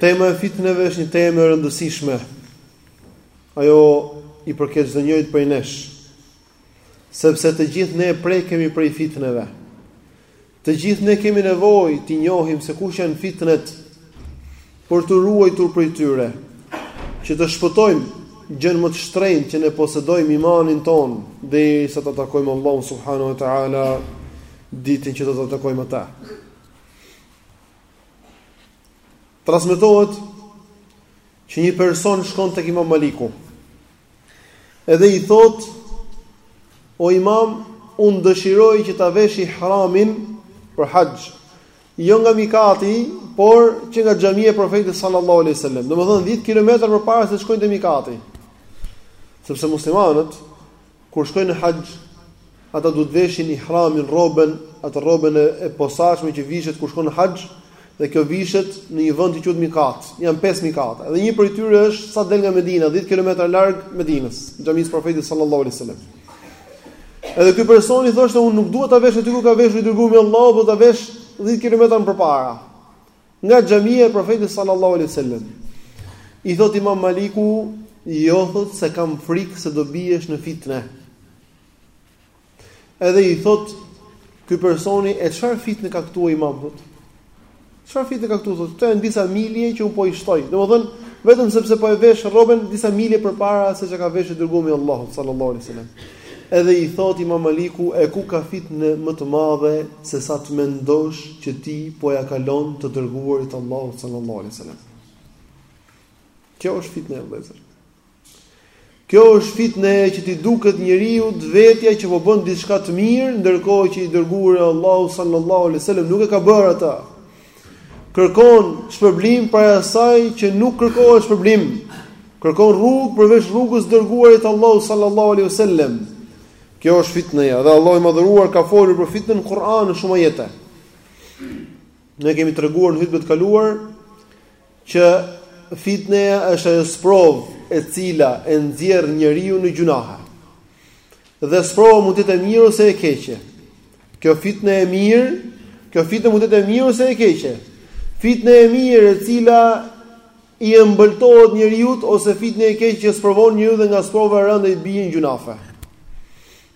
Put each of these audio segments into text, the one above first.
Tema e fitneve është një temë e rëndësishme. Ajo i përket çdonjërit prej nesh. Sepse të gjithë ne prekemi prej fitneve. Të gjithë ne kemi nevojë t'i njohim se kush janë fitnet për t'u ruajtur prej tyre, që të shpëtojmë gjënë më të shtrenjtë që ne posedojmë imanin tonë derisa ta takojmë Allahun subhanahu wa taala ditën që do ta takojmë atë. Transmetohet që një person shkon tek Imam Maliku. Edhe i thot o Imam, un dëshiroj që ta vesh ihramin për haxh. Jo nga Mikati, por që nga xhamia e Profetit sallallahu alaihi wasallam. Domethënë 10 kilometra përpara se të shkojë te Mikati. Sepse muslimanët Kur shkojnë në haxh, ata duhet të veshin ihramin, rrobën, atë rrobën e posaçme që vishet kur shkon në haxh, dhe kjo vishet në një vend që quhet mikat. Janë pesë mikate. Dhe një prej tyre është sa del nga Medina, 10 kilometra larg Medinës, xhamisë së Profetit sallallahu alaihi wasallam. Edhe ky person i thoshte unë nuk dua ta vesh aty ku e ka veshur i dërguari i Allahut, por ta vesh 10 kilometra më përpara. Nga xhamia e Profetit sallallahu alaihi wasallam. I thot Imam Maliku, jo thot se kam frikë se do biesh në fitne. Edhe i thot ky personi e çfarë fitne ka këtu Imam thot. Çfarë fitne ka këtu thot? Këto janë disa milje që un po i shtoj. Domethënë vetëm sepse po e vesh rrobën disa milje përpara se ça e ka veshë i dërgumi Allahut sallallahu alaihi wasallam. Edhe i thotë Imam Maliku e ku ka fitne më të madhe sesa të mendosh që ti po ia kalon të dërguarit të Allahut sallallahu alaihi wasallam. Kjo është fitne vëllezër. Kjo është fitne që t'i duket njeriut vetja që po bën diçka të mirë, ndërkohë që i dërguari i Allahut sallallahu alaihi wasallam nuk e ka bërë atë. Kërkon shpërblim prej asaj që nuk kërkohet shpërblim. Kërkon rrugë përveç rrugës së të dërguarit të Allahut sallallahu alaihi wasallam. Kjo është fitneja dhe Allahu i madhëruar ka folur për fitnen në Kur'an në shumë ajete. Ne kemi treguar në hutbet e kaluara Që fitneja është ajo sprovë e cila e nxjerr njeriun në gjunahe. Dhe sprova mund të jetë e mirë ose e keqe. Kjo fitne e mirë, kjo fitne mund të jetë e mirë ose e keqe. Fitne e mirë e cila i ëmbëltohet njeriut ose fitne e keqe që sprovon njeriun dhe nga sprova e rëndë ai bie në gjunafe.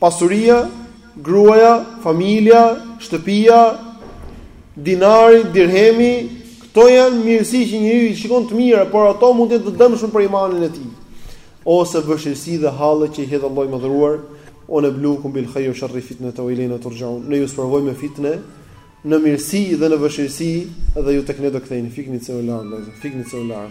Pasuria, gruaja, familja, shtëpia, dinari, dirhemi, këto janë mirësi që njeriu i shikon të mira, por ato mund të jenë të dëmshme për imanin e tij. Ose vështirësi dhe halle që i hedh Allahu i madhëruar, wa nablukum bil khairi wa sharri fitneten wa ilayna turja'un. Ne ju sprovoj me fitne në mirësi dhe në vështirësi dhe ju tek ne do ktheheni. Fikni celular, vëllezër, fikni celular.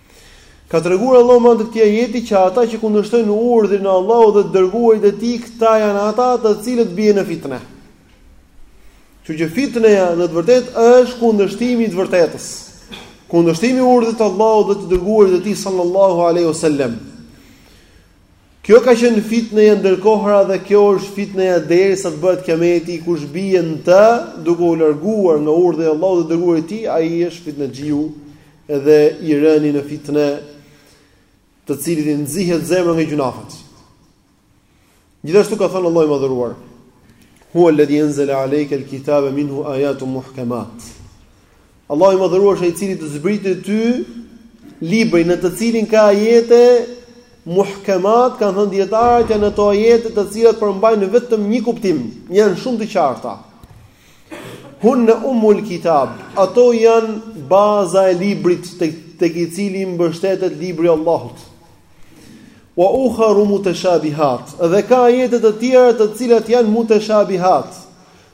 Ka treguar Allahu me anë të këtij ajeti që ata që kundërshtojnë urdhrin e Allahut dhe të dërguarit e Tij, këta janë ata të cilët bien në fitnë. Kështu që fitneja në të vërtetë është kundërshtimi i të vërtetës. Kundërshtimi i urdhrit të Allahut dhe të dërguarit e tij sallallahu aleyhi wa sallem. Kjo ka qenë fitneja ndër kohëra dhe kjo është fitneja derisa të bëhet kiameti, kush bie në të, duke u larguar nga urdhri i Allahut dhe dërguarit të tij, ai është fitnexhiu dhe i rëni në fitne, të cilit i nxihet zemra nga gjynahet. Gjithashtu ka thënë Allahu i madhëruar: "Huwa alladhi anzala alayka alkitaba minhu ayatun muhkamat." Allahu i Madhëruar është ai i cili të zbriti ty librin në të cilin ka ajete muhkemat, kanë thënë dijetarët janë ato ajete të cilat përmbajnë vetëm një kuptim, janë shumë të qarta. Hunna ummul kitab, ato janë baza e librit tek i cili mbështetet libri i Allahut. Wa ukharu mutashabihat, dhe ka ajete të tjera të cilat janë mutashabihat.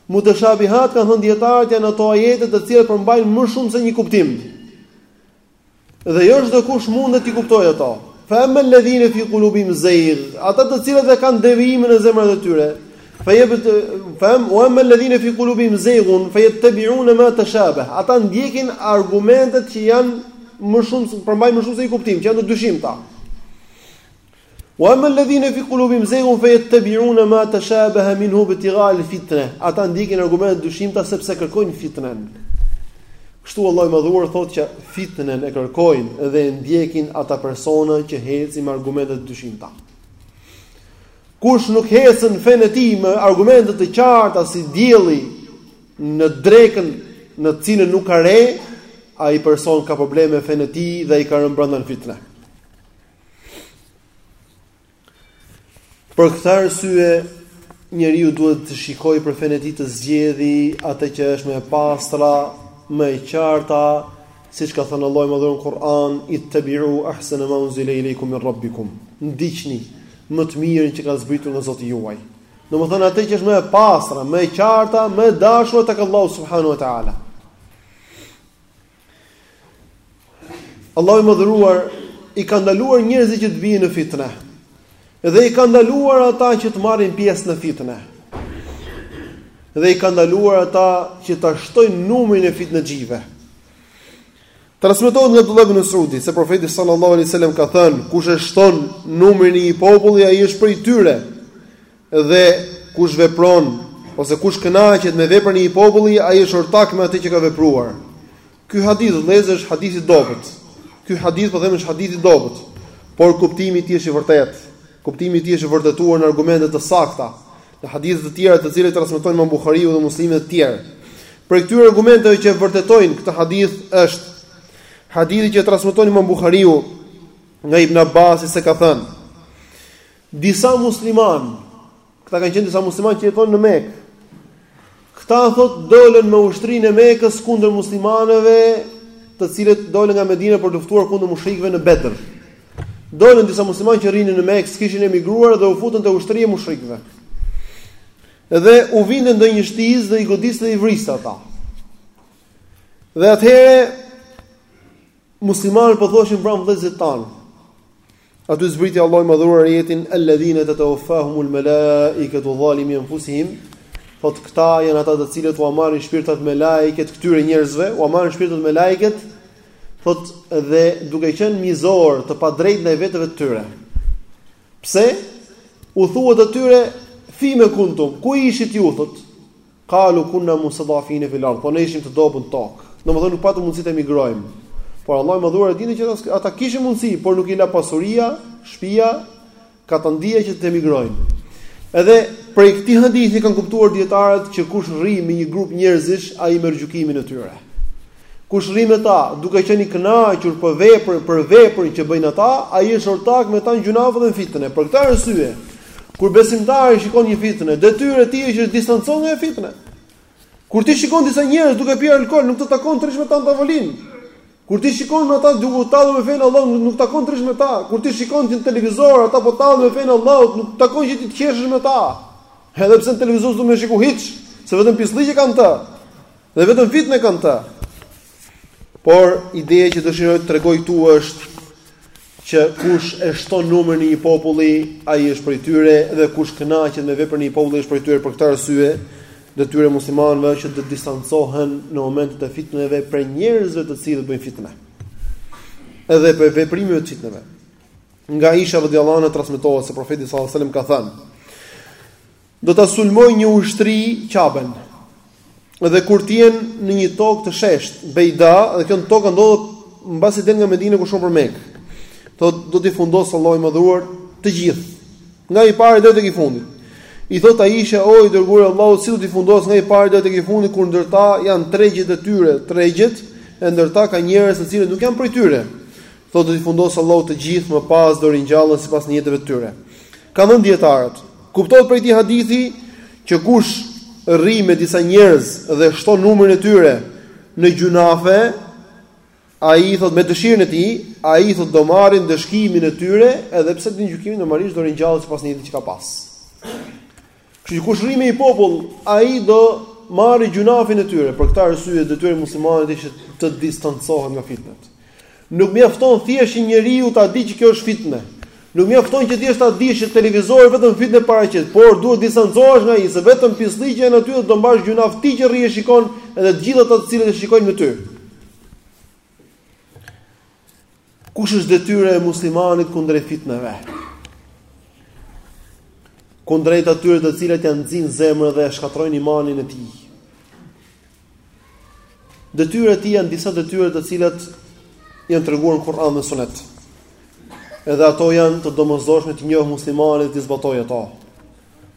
Muteshabihat kanë thënë dijetarët janë ato ajete të cilat përmbajnë më shumë se një kuptim. Dhe jo çdo kush mundet t'i kuptojë ato. Fa amma alladhina fi qulubihim zayg, ata të cilët e kanë devijimin në zemrat e tyre, fa yab fa wa amma alladhina fi qulubihim zaygun fa yattabi'una ma tashabah. Ata ndjekin argumentet që janë më shumë përmbajnë më shumë se një kuptim, që janë të dyshimta. Wa amma alladhina fi qulubihim zaygun fayattabi'una ma tashabaha minhu ibtigha alfitne. Ata ndjekin argumentet e dyshimta sepse kërkojnë fitnen. Kështu Allahu i madhëruar thotë që fitnen e kërkojnë dhe e ndjekin ata persona që ecin me argumente të dyshimta. Kush nuk ecën në fenë e tij me argumente të qarta si dielli në drekën në të cilën nuk ka re, ai person ka probleme me fenë e tij dhe ai ka rënë brenda në fitnë. Për këtë arsye njeriu duhet të shikojë për fenë e tij të zgjedhë atë që është më e pastra, më e qarta, siç ka thënë Allahu i madhëruar në Kur'an, ittabi'u ahsana ma unzila ilaykum min rabbikum. Ndiqni më të mirën që ka zbritur nga Zoti juaj. Domethënë atë që është më e pastra, më e qarta, më e dashur tek Allahu subhanahu wa ta'ala. Allahu i Madhëruar i ka ndaluar njerëzit që të vijnë në fitnë. Dhe i ka ndaluar ata që të marrin pjesë në fitnë. Dhe i ka ndaluar ata që ta shtojnë numrin e fitnëxhive. Transmetohet nga Abdullah ibn Mesudi se profeti sallallahu alaihi wasallam ka thënë, kush e shton numrin e një populli, ai është prej tyre. Dhe kush vepron ose kush kënaqet me veprën e një populli, ai është ortak me atë që ka vepruar. Ky hadith vëllezër është hadith i dobët. Ky hadith po them është hadith i dobët, por kuptimi i tij është i vërtetë. Kuptimi i tij është i vërtetuar në argumente të sakta, në hadithe të tjera të cilat transmeton Imam Buhariu dhe Muslimi e të tjerë. Prej këtyre argumenteve që e vërtetojnë këtë hadith është hadithi që e transmeton Imam Buhariu nga Ibn Abbasi se ka thënë Disa muslimanë, këta kanë qenë disa muslimanë që jetonin në Mekë. Këta thotë dolën me ushtrinë e Mekës kundër muslimanëve, të cilët dolën nga Medina për të luftuar kundër mushrikëve në Bedr. Dolën disa muslimanë që rrinin në Mekë, s'kishin emigruar dhe u futën te ushtria e mushrikëve. Dhe u vinte ndonjë shtizë dhe i godiste dhe i vriste ata. Dhe atëherë Muslimanët po thoshin u vranë vëllezërit tanë. Aty zbriti Allahu i Madhëruar ajetin alladhina tatawaffahumul malaikatu zalimi anfusihim. Thotë këta janë ata të cilët ua marrin shpirtat melaiket këtyre njerëzve, ua marrin shpirtat melaiket, thotë dhe duke qenë mizorë të padrejtë ndaj veteve të tyre. Pse? U thuhet atyre fime kuntum, ku ishit ju thotë? Qalu kunna mustadafina fil ard, po ne ishim të dobët në tokë. Domethënë nuk patëm mundësi të emigrojmë. Por Allahu i Madhëruar e dinte që ata kishin mundësi, por nuk i la pasuria, shtëpia, katandia që të emigrojnë. Edhe prej këtij hadithi kanë kuptuar dijetarët që kush rri me një grup njerëzish, ai merr gjykimin e tyre. Kush rri me ta, duke qenë i kënaqur për veprën, për veprën që bëjnë ata, ai është ortak me ta në gjynahe dhe në fitne. Për këtë arsye, Kur besimtari shikon një fitne, detyrë e tij është të distancohet nga ajo fitne. Kur ti shikon disa njerëz duke pirë alkool, nuk të takon të rrish me ta në tavolinë. Kur ti shikon ata duke u tallur me fenë e Allahut, nuk të takon të rrish me ta. Kur ti shikon në televizor ata po tallen me fenë e Allahut, nuk të takon që ti të qeshësh me ta. Edhe pse në televizor s'do me shiku hiç, se vetëm pislliqe ka në të. Dhe vetëm fitne ka në të. Por ideja që dëshiroj të tregoj këtu është që kush e shton numrin e një populli, ai është prej tyre dhe kush kënaqet me veprën e një populli është prej tyre. Për këtë arsye detyrë e muslimanëve është që të distancohen në momentet e fitneve prej njerëzve të cilët bëjnë fitne. Edhe prej veprimeve të fitneve. Nga Aisha radhiyallahu anha transmetohet se profeti sallallahu alajhi wasallam ka thënë: Do ta sulmojë një ushtri Qaben. Dhe kur të jenë në një tokë të sheshtë, Bejda, dhe kjo tokë ndodhet mbasi del nga Medina kur shkon për Mekë. Thotë do t'i fundos Allahu i madhëruar të gjithë. Nga i pari deri tek i fundit. I thotë Aishja o i dërguari i Allahut si do t'i fundos nga i pari deri tek i fundit kur ndër ta janë tregjet e tyre, tregjet e ndër ta ka njerëz të cilët nuk janë prej tyre. Thotë do t'i fundosë Allahu të gjithë, më pas do ringjallen sipas nijeteve të tyre. Kanë thënë dijetarët, kuptohet prej këtij hadithi që kush rri me disa njerëz dhe shton numrin e tyre në gjynafe, ai thotë me dëshirën e tij, ai thotë do marrin ndëshkimin e tyre, edhe pse ditën e gjykimit normalisht do ringjallen sipas nijetit që ka pas. Kështu që kush rri me një popull, ai do marrë gjynafin e tyre. Për këtë arsye detyrë e muslimanit është që të distancohet nga fitnet. Nuk mjafton thjesht një njeriu ta di që kjo është fitne. Nuk mjafton që thjesht ta dish që televizori vetëm fitne paraqet, por duhet të distancohesh nga ai, se vetëm pisllëqe ka në të dhe do të mbash gjynaf ti që rri e shikon edhe të gjithë ata të cilët e shikojnë me ty. Kush është detyra e muslimanit kundrejt fitneve? Kundrejt atyre të cilat ja nxijnë zemrën dhe shkatërrojnë imanin e tij. Detyra e tij janë disa detyra të cilat janë treguar në Kur'an dhe Sunet. Edhe ato janë të domosdoshme t'i njohë muslimani dhe t'i zbatojë ato.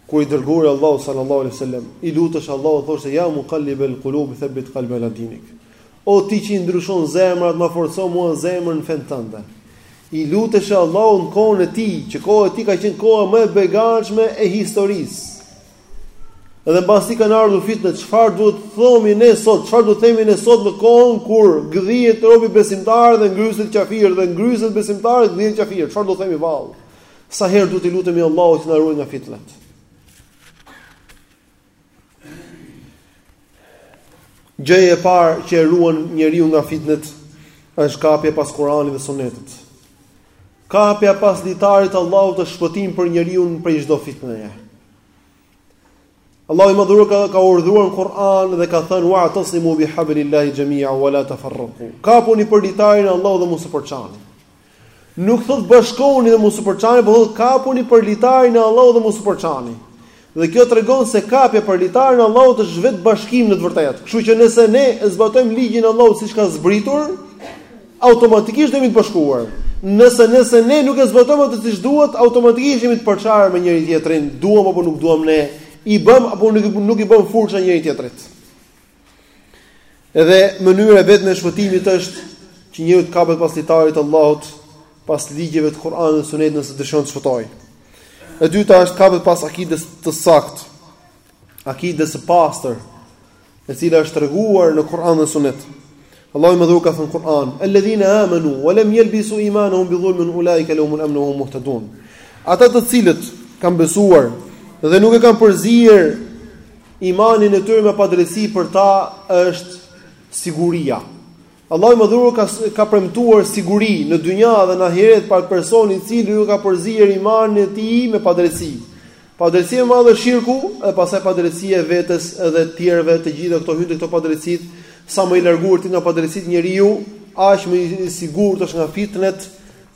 Kur i dërguari i Allahut sallallahu alaihi wasallam, i lutesh Allahut thoshte ja muqallibel qulub thabbit qalbi ala dinik. O ti që i ndryshon zemrat, ma forco mua zemrën në fenë tënde. I luteshe Allahut në kohën e tij, që koha e tij ka qenë koha më e begatshme e historisë. Edhe mbas tij kanë ardhur fitne, çfarë duhet të thomi ne sot, çfarë duhet të themi ne sot në kohën kur gëdhijet robi besimtar dhe ngryset qafir dhe ngryset besimtar dhe gëdhijet qafir, çfarë duhet të themi vallë? Sa herë duhet t'i lutemi Allahut që na ruajë nga fitnet? Gjëja e parë që e ruan njeriun nga fitnet është kapja pas Kur'anit dhe Sunetit. Kapja pas litarit të Allahut është shpëtim për njeriun prej çdo fitneje. Allahu i madhëruar ka ka urdhëruar në Kur'an dhe ka thënë wa atasimu bi hablillahi jami'a wa la tafarraqu. Kapuni për litarin e Allahut dhe mos u përçani. Nuk thotë bashkohuni dhe mos u përçani, por thotë kapuni për litarin e Allahut dhe mos u përçani. Dhe kjo tregon se kapja për litarin e Allahut është vetë bashkim në të vërtetë. Kështu që nëse ne e zbatojmë ligjin e Allahut siç ka zbritur, automatikisht jemi të bashkuar. Nëse nëse ne nuk e zbatojmë atë siç duhet, automatikisht jemi të përçarë me njëri tjetrin, duam apo nuk duam ne, i bëm apo nuk i bëm furça njëri tjetrit. Edhe mënyra e vetme e shpëtimit është që njeriu të kapet pas litarit të Allahut, pas ligjeve të Kur'anit dhe Sunetit nëse dëshiron të shpëtojë. E dyta është kapet pas akides të saktë, akides së pastër, e cila është treguar në Kur'an dhe Sunet. Allahu i Madhëruar ka thënë në Kur'an: "Alladhina amanu wa lam yalbisu imanahum bi dhulmin ulaika lahumul amnu wa hum muhtadun." Ata të cilët kanë besuar dhe nuk e kanë përzier imanin e tyre me padrejtësi për ta është siguria. Allahu i Madhëruar ka ka premtuar siguri në dynja dhe në ahiret për atë person i cili nuk e ka përzier imanin e tij me padrejtësi. Padrejtësi e madhe shirku, dhe pastaj padrejtësia e vetes edhe të tjerëve, të gjitha këto hyjnë te këto padrejtësitë, sa më i larguar të jetë nga padrejtësitë njeriu, aq më i sigurt është nga fitnet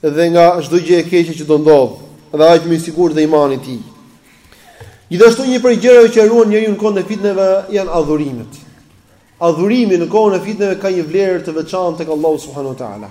dhe nga çdo gjë e keqe që do ndodh, dhe aq më i sigurt dhe imani i tij. Gjithashtu një prej gjërave që e ruan njeriun në kohën e fitneve janë adhurimet. Adhurimi në kohën e fitneve ka një vlerë të veçantë tek Allahu subhanahu wa taala.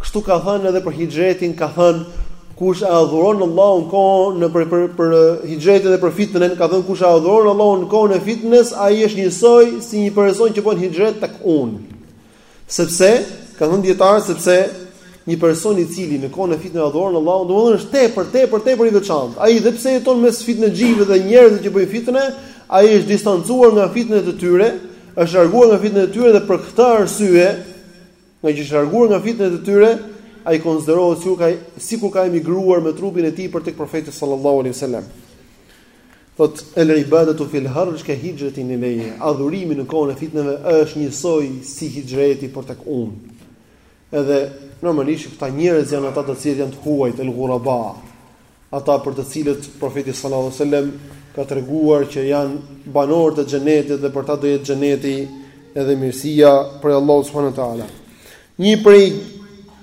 Kështu ka thënë edhe për hixhretin, ka thënë kush e adhuron Allahun kohën në për për, për hixhretin dhe për fitnën, ka thënë kush e adhuron Allahun në kohën e fitnës, ai është njësoj si një person që bën hixhret tek unë. Sepse, kanë thënë dijetarët sepse një person i cili në kohën e fitnës adhuron Allahun, domethënë është tepër, tepër, tepër i veçantë. Ai dhe pse jeton mes fitnëxhive dhe njerëzve që bëjnë fitnë, ai është distancuar nga fitnet e tyre, është larguar nga fitnet e tyre dhe për këtë arsye Ngaqë është larguar nga fitnet e tyre, ai konsiderohet sikur ka sikur ka emigruar me trupin e tij për tek profeti sallallahu alaihi wasallam. Thotë el ibadatu fil harj ka hijratin ilayhi. Adhurimi në kohën e fitneve është njësoj si hixhreti për tek unë. Edhe normalisht këta njerëz janë ata të cilët janë të huajt el ghuraba. ata për të cilët Profeti sallallahu alejhi ue sellem ka treguar që janë banorë të xhenetit dhe për ta do jetë xheneti edhe mirësia prej Allahut subhanahu wa taala. Një prej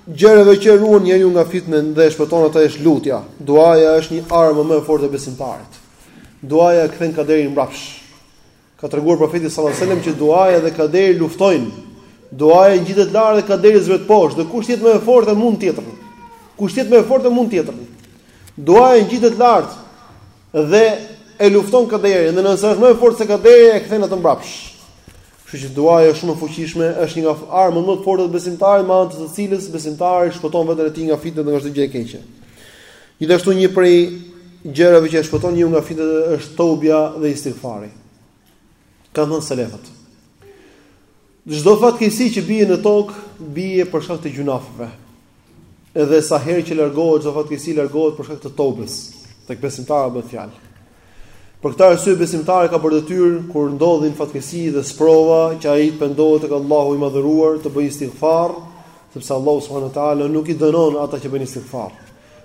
gjërave që e ruan njeriun nga fitnet dhe e shpëton atë është lutja. Duaja është një armë më e fortë e besimtarit. Duaja e kthen kaderin mbrapsh. Ka treguar profeti sallallahu alajhi wasallam që duaja dhe kaderi luftojnë. Duaja ngjitet lart dhe kaderi zbret poshtë, dhe kush të jetë më e fortë e mund tjetrën. Kush të jetë më e fortë e mund tjetrën. Duaja ngjitet lart dhe e lufton kaderin, dhe nëse është më e fortë se kaderi e kthen atë mbrapsh. Kështu që duaja është shumë e fuqishme, është një nga armët më të forta të besimtarit, me anë të të cilës besimtari shpëton veten e tij nga fitnet dhe nga çdo gjë e keqe. Gjithashtu një prej gjërave që e shpëton njeriun nga fitnet është tobja dhe istighfari. Kanë thënë selefët. Çdo fatkeqësi që bie në tokë, bie për shkak të gjynaheve. Edhe sa herë që largohet çdo fatkeqësi, largohet për shkak të tobes. Tek besimtarët bëhet fjalë. Për këtë arsye besimtari ka për detyrë kur ndodhin fatkeqësi dhe sprova që ai të pendohet tek Allahu i Madhëruar, të bëjë istighfar, sepse Allahu subhanahu wa taala nuk i dënon ata që bëjnë istighfar.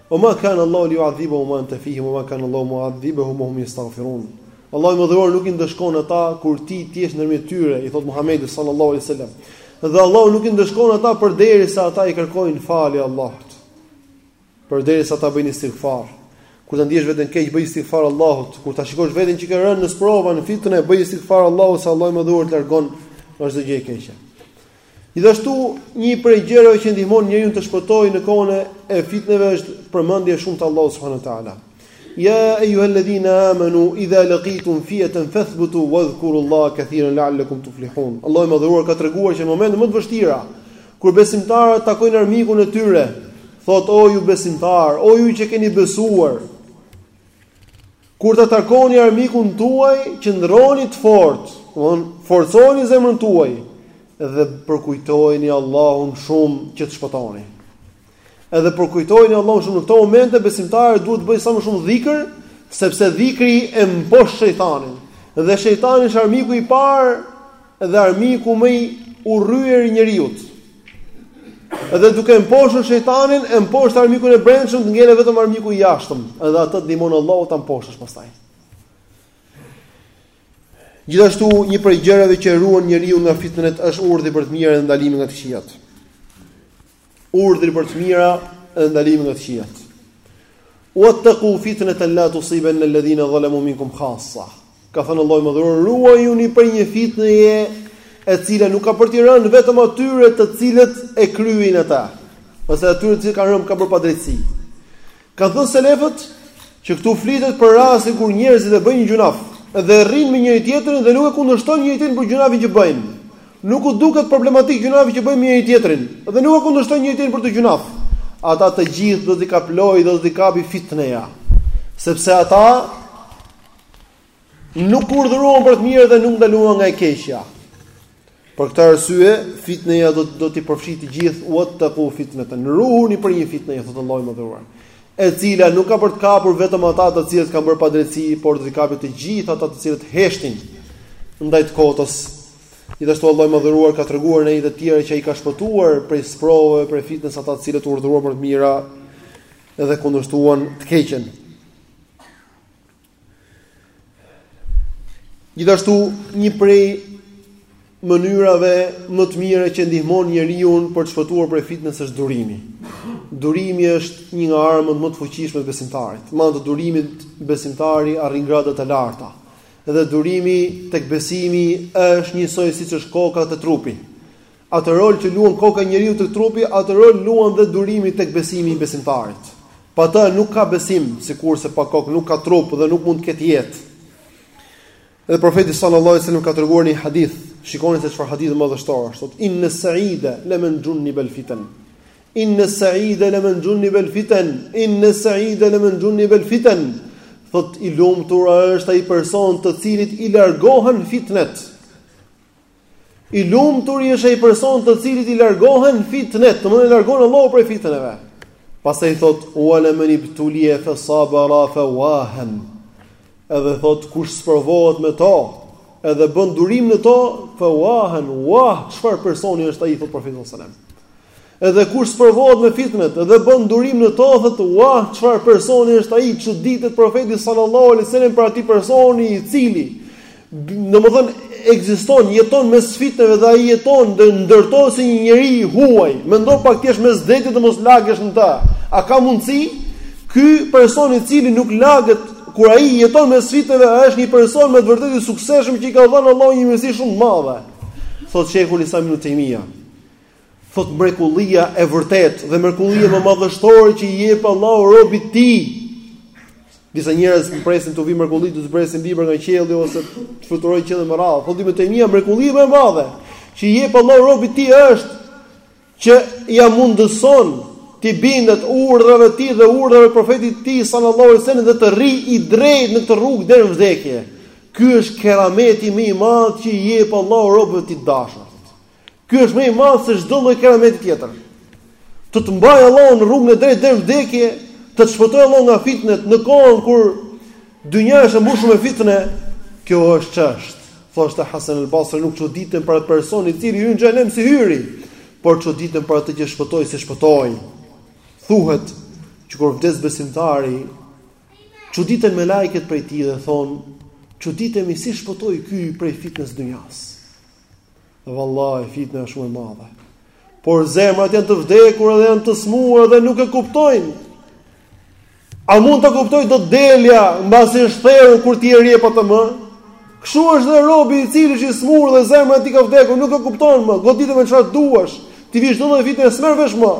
Wa ma kan Allahu li yu'adhibahum wa anta fihim wa ma kan Allahu mu'adhibuhum wa hum yastaghfirun. Allahu i Madhëruar nuk i ndëshkon ata kur ti të jesh ndërmjet tyre, i thotë Muhamedit sallallahu alaihi wasallam. Dhe Allahu nuk i ndëshkon ata përderisa ata i kërkojnë falje Allahut. Përderisa ata bëjnë istighfar. Kur ta ndjesh veten keq bëj istighfar Allahut, kur ta shikosh veten që ke rënë në sprova, në fitnë, bëj istighfar Allahut se Allahu i Madhëruar të largon nga çdo gjë e keqe. Gjithashtu, një prej gjërave që e ndihmon njeriun të shpëtojë në kohën e fitnëve është përmendja e shumtë e Allahut subhanahu wa taala. Ja ejuhelledhina amanu idha laqitum fi'atan fathbutu wadhkurullaha kathiran la'allakum tuflihun. Allahu i madhëruar ka treguar që në momentet më të vështira, kur besimtarët takojnë armikun e tyre, thotë o ju besimtarë, o ju që keni besuar, kur të takoni armikun tuaj, qëndroni të fortë, domthon forconi zemrën tuaj dhe përkujtojeni Allahun shumë që të shpëtoni. Edhe përkujtojeni Allahun shumë në këto momente besimtari duhet të bëjë sa më shumë dhikr, sepse dhikri e mposht shejtanin. Dhe shejtani është armiku i parë dhe armiku më i urryer i njeriut. Edhe duke e mposhtur shejtanin, e mposht armikun e brendshëm, të ngelet vetëm armiku i jashtëm, edhe atë të ndihmon Allahu ta mposhtësh pastaj. Gjithashtu një prej gjërave që e ruan njeriun nga fitnet është urdhri për të mira dhe ndalimi nga të këqijat. Urdhri për të mira dhe ndalimi nga të këqijat. Wattaqu fitnatan la tusibanna alladhina zalamu minkum khassa. Ka thënë Allahu i Madhëruar, ruajuni prej një fitneje e cila nuk ka për t'i rënë vetëm atyre të cilët e kryejnë atë, ose atyre të cilët kanë rënë kanë bërë padrejtësi. Kanë thënë selefët që këtu flitet për rastin kur njerëzit e bëjnë një gjunaf dhe rrinë me njëri tjetrin dhe nuk e kundërshtojnë njëri tjetrin për gjunafin që bëjnë. Nuk u duket problematik gjunafi që bëjnë me njëri tjetrin dhe nuk e kundërshtojnë njëri tjetrin për atë gjunaf. Ata të gjithë do t'i kaplojë dhe do t'i kapi fitneja. Sepse ata Nuk urdhëruan për të mirë dhe nuk ndaluan nga e keqja. Për këtë arsye, fitneja do t'i përfshijë të gjithë, "Wa taqu fitnatan", ruhuni prej një fitne, thotë Allahu i Madhëruar, e cila nuk ka për të kapur vetëm ata të cilët kanë bërë padrejtësi, por do të kapë të gjithë ata të cilët heshtin ndaj të kotës. Gjithashtu Allahu i Madhëruar ka treguar në ajete të tjera që ai ka shpëtuar prej sprovave, prej fitnes ata të cilët urdhëruan për të mira dhe kundërshtuan të keqen. Gjithashtu një prej mënyrave më të mira që ndihmon njeriun për të shpëtuar prej fitnës është durimi. Durimi është një nga armët më të fuqishme të besimtarit. Me anë të durimit besimtari arrin grada të larta. Dhe durimi tek besimi është njësoj siç është koka te trupi. Atë rol që luan koka e njeriut tek trupi, atë rol luan dhe durimi tek besimi i besimtarit. Pa të nuk ka besim, sikurse pa kokë nuk ka trup dhe nuk mund të ketë jetë. Dhe profeti sallallahu alajhi wasallam ka treguar në një hadith, shikoni se çfarë hadith madhështor është. Thot inna sa'ida laman junnibal fitan. Inna sa'ida laman junnibal fitan. Inna sa'ida laman junnibal fitan. Thot i lumtur është ai person të cilit i largohen fitnet. I lumturi është ai person të cilit i largohen fitnet, domethënë e largon Allahu prej fitneve. Pastaj thot wala man ibtuliya fa sabara fa wahan. Edhe thot kush sprovohet me to, edhe bën durim në to, fa wahan, wah, çfarë personi është ai thot profeti sallallahu alajhi wasallam. Edhe kush sprovohet me fitnet dhe bën durim në to, thot, "Wah, çfarë personi është ai?" Çuditet profeti sallallahu alaihi wasallam prej atij personi i cili domethën ekziston, jeton mes fitneve dhe ai jeton dhe ndërtohet si një njeri i huaj. Mendo pak të jesh mes detit dhe mos lagesh në të. A ka mundësi? Ky person i cili nuk laget kur ai jeton mes fitneve, është një person me të vërtetë i suksesshëm që i ka dhënë Allahu një mirësi shumë të madhe. Thot Sheikhul Islam Ibn Taymija. Thot mrekullia e vërtetë dhe mrekullia më madhështore që i jep Allahu robit të tij. Disa njerëz presin t'u vijë mrekulli t'u zbresin libra nga qielli ose të fluturojnë në qiell e me radhë. Thotë Ibn Taymija mrekullia më e madhe që i jep Allahu robit të tij është që ia mundëson t'i bindet urdhrave të tij dhe urdhrave të profetit të tij sallallahu alaihi wasallam dhe të rri i drejt në këtë rrugë deri në vdekje. Ky është kerameti më i madh që i jep Allahu robëve të dashur. Ky është më i madh se çdo lloj kerameti tjetër. Të të mbajë Allahu në rrugën e drejtë deri në vdekje, të të shpëtojë Allahu nga fitnet në kohën kur dynja është e mbushur me fitne, kjo është çështja. Thoshte Hasan al-Basri nuk çuditem për atë person i cili hyn në xhehenem si hyri, por çuditem për atë që shpëtoi si shpëtoi. Thuhet që kur vdes besimtari, çuditen melaiket prej tij dhe thonë, çuditemi si shpëtoi ky prej fitnes së dynjas. Dhe vallahi, fitna është shumë e madhe. Por zemrat janë të vdekur dhe janë të smura dhe nuk e kuptojnë. A mund ta kuptojë dot delja mbasi është therur kur ti e rrjep atë më? Kështu është dhe robi i cili është i smur dhe zemra e tij ka vdekur, nuk e kupton më. Godite me çfarë duash, t'i vijë çdo lloj fitne s'merr vesh më.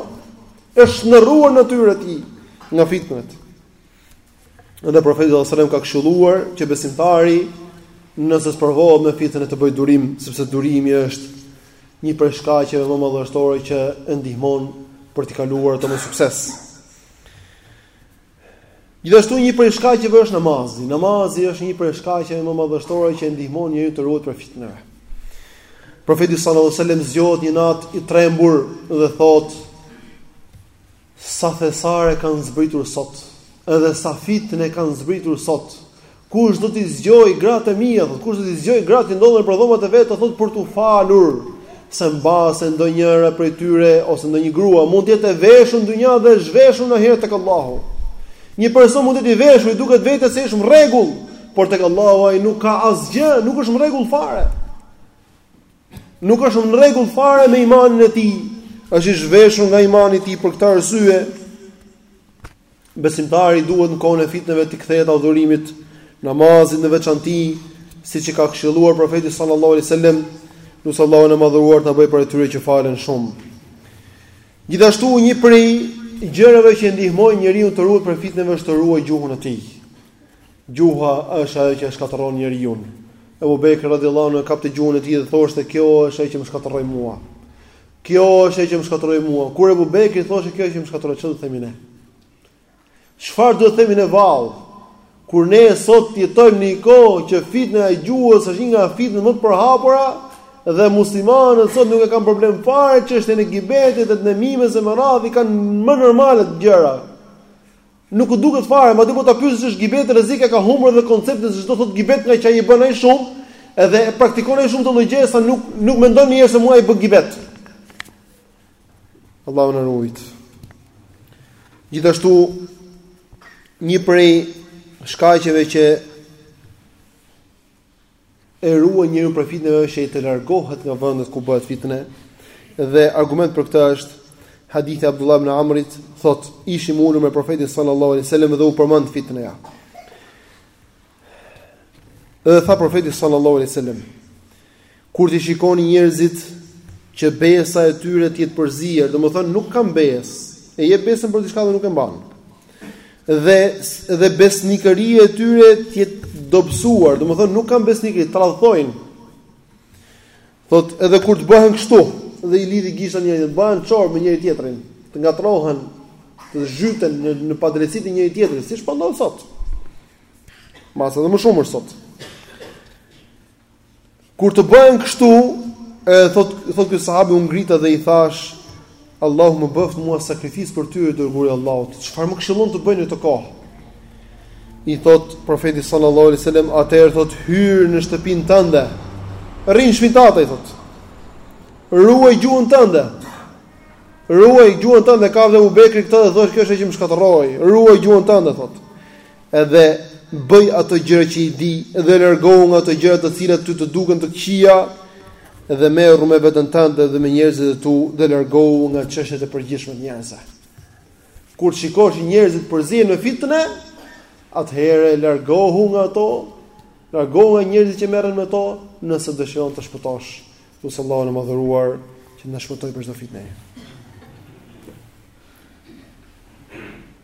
Është shndërruar natyra e tij nga fitnet. Në dhe profeti alejhi selam ka këshilluar që besimtari nëse sprovohet me fitne të bëjë durim, sepse durimi është një prej shkaqeve më madhështore që e ndihmon për t'i kaluar ato me sukses. Gjithashtu një prej shkaqeve është namazi. Namazi është një prej shkaqeve më madhështore që e ndihmon njeriun të ruhet prej fitneve. Profeti sallallahu alajhi wasallam zgjohet një natë i trembur dhe thotë Sa thesare kanë zbritur sot, edhe sa fitne kanë zbritur sot. Kush do t'i zgjojë gratë e mia, thotë, kush do t'i zgjojë gratë që ndodhen nëpër dhomat e veta, thotë për t'u falur, se mbase ndonjëra prej tyre ose ndonjë grua mund të jetë e veshur në dynja dhe e zhveshur në ahiret tek Allahu. Një person mund të jetë i veshur, i duket vetes se është në rregull, por tek Allahu ai nuk ka asgjë, nuk është në rregull fare. Nuk është në rregull fare me imanin e tij. Është i zhveshur nga imani i tij për këtë arsye. Besimtari duhet në kohën e fitneve t'i kthehet adhurimit, namazit në veçanti, siç i ka këshilluar profeti sallallahu alaihi wasallam, lus Allahun e madhëruar të na bëjë prej atyre që falen shumë. Gjithashtu një prej gjërave që e ndihmojnë njeriun të ruhet prej fitneve është të ruajë gjuhën e tij. Gjuha është ajo që e shkatërron njeriun. Ebu Bekri radhiyallahu anhu e kapte gjuhën e tij dhe thoshte kjo është ajo që më shkatërroi mua. Kjo është ajo që më shkatërroi mua. Kur Ebu Bekri thoshte kjo është ajo që më shkatërroi, çfarë do themi ne? Çfarë duhet të themi ne vallë? Kur ne sot jetojmë në një kohë që fitneja e gjuhës është një nga fitnet më të përhapura dhe muslimanët sot nuk e kanë problem fare çështjen e gibetit dhe të nemimes e me radhë i kanë më normale këto gjëra. Nuk u duket fare, madje po ta pyesësh ç'është gibeti rrezik e ka humbur edhe konceptin se ç'do thotë gibet ngaqë ai e bën aq shumë, edhe e praktikon aq shumë këtë lloj gjëje sa nuk nuk mendon një herë se mua i bë gibet. Allahu na ruajtë. Gjithashtu një prej shkaqeve që e ruan njeriun prej fitneve është që ai të largohet nga vendet ku bëhet fitne dhe argument për këtë është hadithi Abdullah ibn Amrit thotë ishim ulur me profetin sallallahu alaihi wasallam dhe u përmend fitneja. Dhe tha profeti sallallahu alaihi wasallam kur t'i shikoni njerëzit që besa e tyre të jetë përzier, domethënë nuk kanë besë, e jep besën për diçka dhe nuk e mban. dhe dhe besnikëria e tyre të jetë dobësuar, domethënë nuk kanë besnikëri, tradhtojnë. Thotë edhe kur të bëhen kështu, dhe i lidhi gishtat njëri të bëhen çorbë me njëri-tjetrin, të ngatërrohen, të zhyten në në padrejtësi të njëri-tjetrit, siç po ndodh sot. Mbase edhe më shumë është sot. Kur të bëhen kështu, e thot ky sahabi u ngrita dhe i thash Allahu më bëft mua sakrificë për ty e dërguar i Allahut. Çfarë më këshillon të bëj në këtë kohë? I thot profeti sallallahu alaihi wasallam, atëherë thot hyr në shtëpinë tënde. Rri n'shpi tate i thot. Ruaj gjuhën tënde. Ruaj gjuhën tënde kapte Ebu Bekri këtë dhe thosh: kjo është që më shkatërroi. Ruaj gjuhën tënde thot. Dhe bëj ato gjëra që i di, dhe largohu nga ato gjëra të cilat ty të duken të këqija, dhe merru me veten tënde dhe me njerëzit e tu dhe largohu nga çështjet e përgjithshme të njerëzve. Kur t'shikosh njerëzit përzihen në fitnë, atëherë largohu nga ato, largohu nga njerëzit që merren me to, nëse dëshiron të shpëtosh. Lusim Allahun e madhëruar që t'na shpëtojë prej çdo fitnë.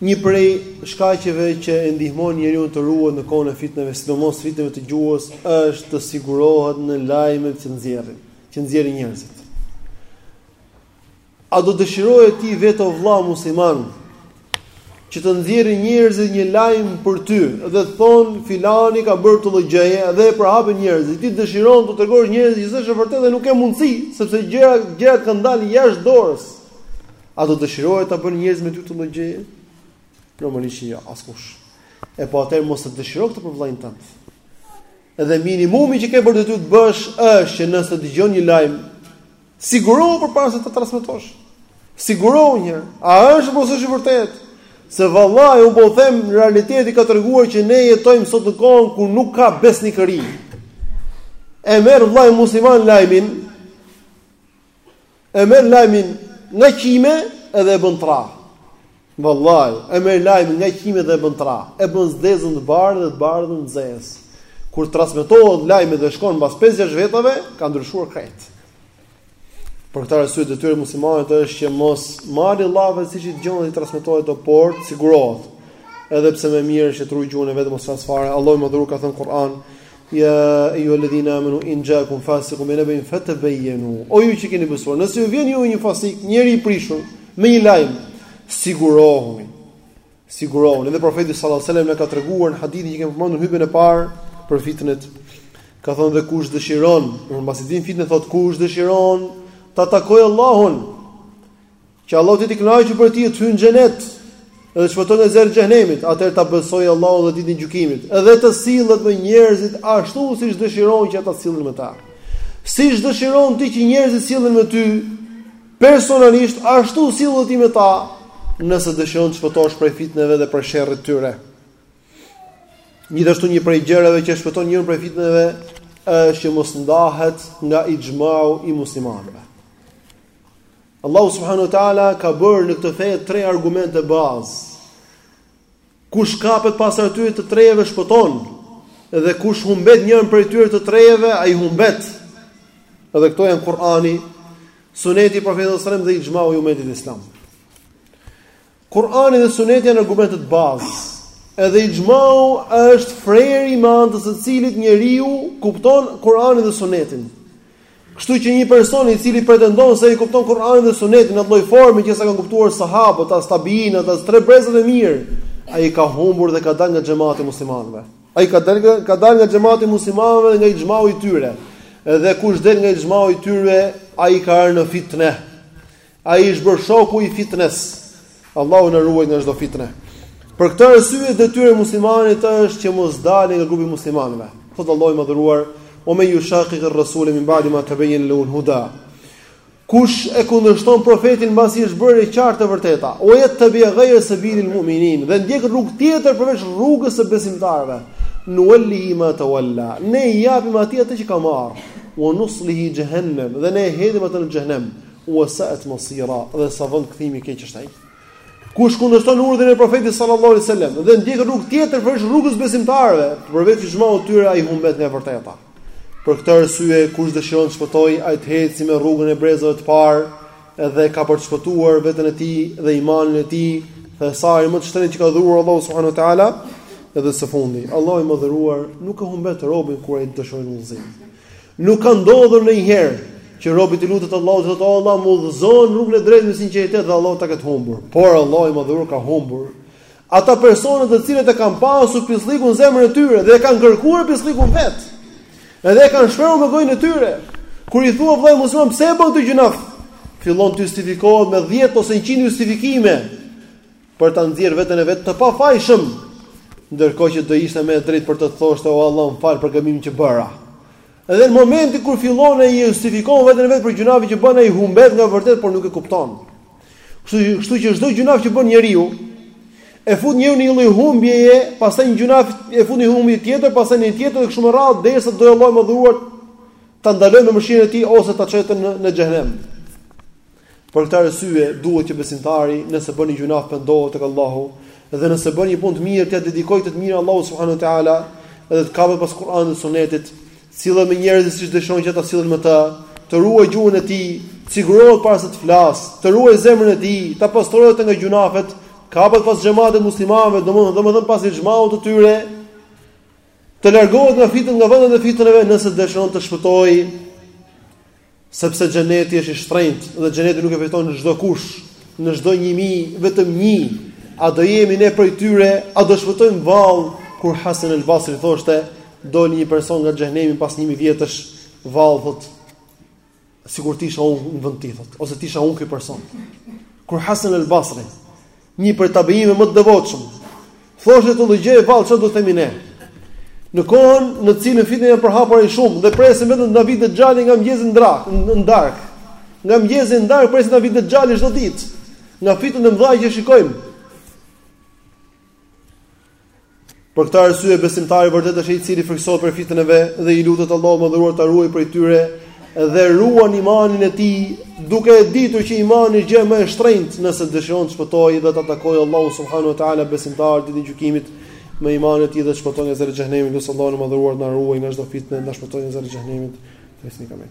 Një prej shkaqeve që e ndihmon njeriun të ruhet në kohën e fitneve, sidomos fitneve të gjuhës, është të sigurohet në lajmet që nxjerrin, që nxjerrin njerëzit. A do dëshiroje ti vetë o vëlla musliman që të nxjerrin njerëzit një lajm për ty dhe të thonë filani ka bërë këtë lloj gjëje dhe e përhapin njerëzit. Ti dëshiron t'u tregosh njerëzve që s'është e vërtetë dhe nuk ke mundësi, sepse gjërat gjërat kanë dalë jashtë dorës. A do dëshiroje ta bëjnë njerëzit me ty këtë lloj gjëje? Normalisht jo, askush. E po atëherë mos e dëshiro këtë për vëllain tënd. Edhe minimumi që ke për detyrë të bësh është që nëse dëgjon një lajm, sigurohu përpara se ta transmetosh. Sigurohu njëherë, a është apo s'është e vërtetë? Se vallahi unë po them, realiteti ka treguar që ne jetojmë sot në kohën kur nuk ka besnikëri. E merr vllai musliman lajmin, E merr lajmin nga qime dhe e bën tra. Vallahi, e merr lajmin nga qime dhe e bën tra. E bën zezën të bardhë dhe të bardhën të zezë. Kur transmetohet lajmi dhe shkon mbas 5-6 vetave, ka ndryshuar krejt. Për këtë arsye detyrë e muslimanit është që mos t'i marrë llafe siç i dëgjon dhe t'i transmetojë ato, por të sigurohet. Edhe pse më mirë është të ruajë gjuhën e vet e mos flasë fare. Allahu i madhëruar ka thënë në Kur'an, Ja ejuha ledhina amenu in xhaekum fasikun bi nebein fetebejenu. O ju që keni besuar, nëse ju vjen ju një fasik, njeri i prishur, me një lajm, sigurohuni. Sigurohuni. Dhe profeti sallallahu alaihi wasallam na ka treguar në hadithin që kemi përmendur në hutben e parë për fitnet. Ka thënë dhe kush dëshiron, mbasi i din fitnet thot kush dëshiron ta takojë Allahun. Që Allahu të jetë i kënaqur për ti, të hyjë në xhenet, edhe të shpëtojë nga zjarri i xhenemit, atëherë ta besojë Allahun dhe ditën e gjykimit, edhe të sillet me njerëzit ashtu siç dëshiron që ata të sillen me ta. Siç dëshiron ti që njerëzit sillen me ty, personalisht ashtu sillu ti me ta, nëse dëshiron të shpëtosh prej fitneve dhe prej sherrit tyre. Gjithashtu një prej gjërave që shpëton njerin prej fitneve është që mos ndahet nga ixhmau i muslimanëve. Allahu subhanahu wa taala ka bërë në këtë fe tre argumente bazë. Kush kapet pas atyre të treve shpëton dhe kush humbet njërin prej atyre të treve ai humbet. Edhe këto janë Kur'ani, Suneti i Profetit sallallahu alajhi wasallam dhe ixhmau i umetit islam. Kur'ani dhe Suneti janë argumentet bazë. Edhe ixhmau është freri me anë të të cilit njeriu kupton Kur'anin dhe Sunetin. Kështu që një person i cili pretendon se e kupton Kur'anin dhe Sunetin në atë lloj forme që s'e kanë kuptuar sahabët, as tabiinat, as tre brezat e mirë, ai ka humbur dhe ka dalë nga xhemati i muslimanëve. Ai ka dalë nga xhemati i muslimanëve dhe nga ixhmau i tyre. Edhe kush del nga ixhmau i tyre, ai ka rënë në fitne. Ai është bërë shoku i fitnes. Allahu na ruajt nga çdo fitne. Për këtë arsye detyra e muslimanit është që mos dalë nga grupi i muslimanëve. Thot Allahu i madhëruar, "Wa man jushaqiqi rasula min ba'di ma tabayyana lahu al-huda." Kush e kundërshton profetin mbasi është bërë e qartë e vërteta, wa jettebi' gajre sebilil mu'minin, dhe ndjek rrugë tjetër përveç rrugës së besimtarëve, nuwellihi ma tewella, ne i japim atij atë që ka marrë, wa nuslihi jahannam, dhe ne e hedhim atë në xhehenem. Wa sa'at masira, dhe sa vend kthimi i keq është ai. Kush kundërshton urdhrin e profetit sallallahu alaihi wasallam dhe ndjek rrugë tjetër përveç rrugës së besimtarëve, përveç ixhmaut të tyre ai humbet nga e vërteta. Për këtë arsye kush dëshiron të shpëtojë, ai të ecë me rrugën e brezave të parë dhe ka për të shpëtuar veten e tij dhe imanin e tij, thesarin më të shtrenjtë që ka dhuruar Allahu subhanahu wa taala, edhe së fundi. Allahu i madhëruar nuk e humbet robin kur ai dëshiron udhëzim. Nuk ka ndodhur ndonjëherë që robi t'i lutet Allahut dhe të thotë o Allah, më udhëzo në rrugën e drejtë me sinqeritet dhe Allahu ta ketë humbur. Por Allahu i madhëruar ka humbur ata persona të cilët e kanë pasur pisllikun në zemrën e tyre dhe e kanë kërkuar pisllikun vet. Edhe e kanë shprehur me gojën e tyre. Kur i thua vëllait musliman pse e bën këtë gjynah? Fillon të justifikohet me 10 ose 100 justifikime. për ta nxjerrë veten e vet të pafajshëm, ndërkohë që do ishte më e drejtë për të thoshte o Allah, më fal për gabimin që bëra. Edhe në momentin kur fillon ai justifikon veten e vet për gjynahin që bën ai humbet nga e vërteta, por nuk e kupton. Kështu kështu që çdo gjynah që bën njeriu e fut njeriun në një lloj humbjeje, pastaj një gjynah e fut në një humbje tjetër, pastaj në një tjetër dhe kështu me radhë derisa do Allahu i madhëruar ta ndalojë me mëshirën e tij ose ta çojë në në xhenem. Për këtë arsye, duhet që besimtari, nëse bën një gjynaf, të pendohet tek Allahu, dhe nëse bën një punë të mirë, t'ia dedikojë këtë të mirë Allahut subhanahu ue teala, dhe të kapet pas Kur'anit dhe Sunetit, të sillet me njerëzit siç dëshiron që ata të sillen me të, të ruajë gjuhën e tij, të sigurohet para se të flasë, të ruajë zemrën e tij, ta pastrojë atë nga gjynafet, të kapet pas xhematit të muslimanëve, domethënë, domethënë pas ixhmaut të tyre, të largohet nga fitnet, nga vendet e fitneve, nëse dëshiron të shpëtojë. Sepse xheneti është i shtrenjtë dhe xhenetin nuk e fiton çdokush, në çdo një mijë vetëm një, a do jemi ne prej tyre, a do shpëtojmë vallë, kur Hasan El Basri thoshte, doli një person nga xhehenemi pas një mijë vjetësh, vallë thotë, sikur të isha unë në vend të tij thotë, ose të isha unë ky person. Kur Hasan El Basri Një prej tabiinëve më të devotshëm thoshte të tillë gjë, vallë çfarë do të themi ne. Në kohën në të cilën fitnet janë përhapur aq shumë dhe presin vetëm të na vijë dexhali nga mëngjezi në drak, në dark. Nga mëngjezi në dark presin të na vijë dexhali çdo ditë. Nga fitnet e mëdha që shikojmë. Për këtë arsye besimtari vërtet është ai i cili frikësohet prej fitneve dhe i lutet Allahut të madhëruar ta ruajë prej tyre dhe ruan imanin e tij, duke e ditur që imani është gjëja më e shtrenjtë nëse dëshiron të shpëtojë dhe ta takojë Allahun subhanahu wa taala besimtar ditën e gjykimit me imanin e tij dhe të shpëtojë nga zjarri i xhehenemit, lus Allahun e madhëruar të na ruajë nga çdo fitne, të na shpëtojë nga zjarri i xhehenemit. Fesni kamë.